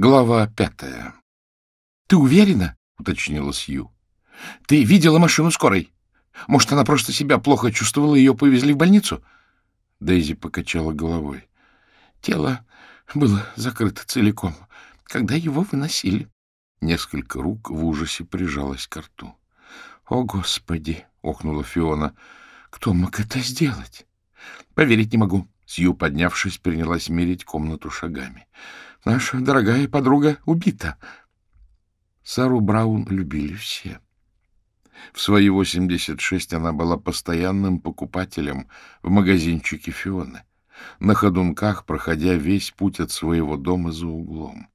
Глава пятая. — Ты уверена? — уточнила Сью. — Ты видела машину скорой? Может, она просто себя плохо чувствовала, и ее повезли в больницу? Дейзи покачала головой. Тело было закрыто целиком, когда его выносили. Несколько рук в ужасе прижалось к рту. — О, Господи! — охнула Фиона. — Кто мог это сделать? — Поверить не могу. Сью, поднявшись, принялась мерить комнату шагами. — Наша дорогая подруга убита. Сару Браун любили все. В свои 86 она была постоянным покупателем в магазинчике Фионы, на ходунках, проходя весь путь от своего дома за углом.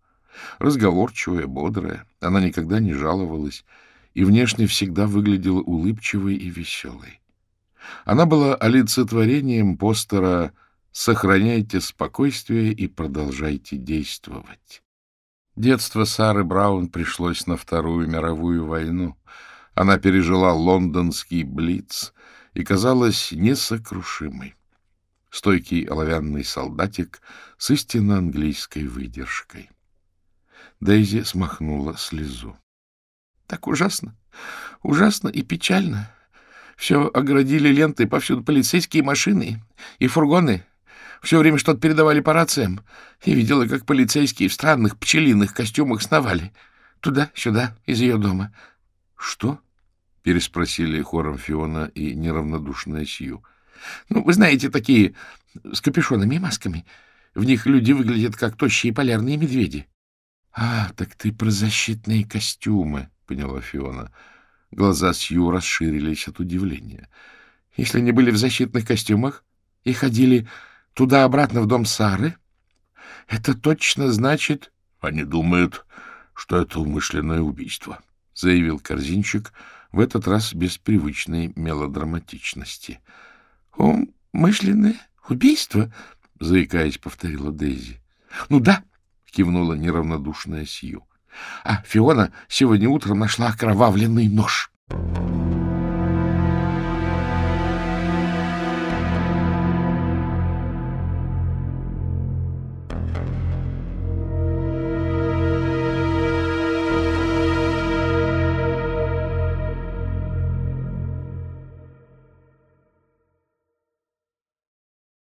Разговорчивая, бодрая, она никогда не жаловалась и внешне всегда выглядела улыбчивой и веселой. Она была олицетворением постера «Сохраняйте спокойствие и продолжайте действовать». Детство Сары Браун пришлось на Вторую мировую войну. Она пережила лондонский блиц и казалась несокрушимой. Стойкий оловянный солдатик с истинно английской выдержкой. Дейзи смахнула слезу. — Так ужасно, ужасно и печально. Все оградили лентой, повсюду полицейские машины и фургоны. Все время что-то передавали по рациям. Я видела, как полицейские в странных пчелиных костюмах сновали. Туда-сюда, из ее дома. — Что? — переспросили хором Фиона и неравнодушная Сью. — Ну, вы знаете, такие с капюшонами и масками. В них люди выглядят как тощие полярные медведи. — А, так ты про защитные костюмы, — поняла Фиона. Глаза Сью расширились от удивления. — Если они были в защитных костюмах и ходили туда-обратно в дом Сары, это точно значит... — Они думают, что это умышленное убийство, — заявил корзинчик, в этот раз без привычной мелодраматичности. — Умышленное убийство? — заикаясь, повторила Дейзи. — Ну да, кивнула неравнодушная Сью. А Фиона сегодня утром нашла окровавленный нож. —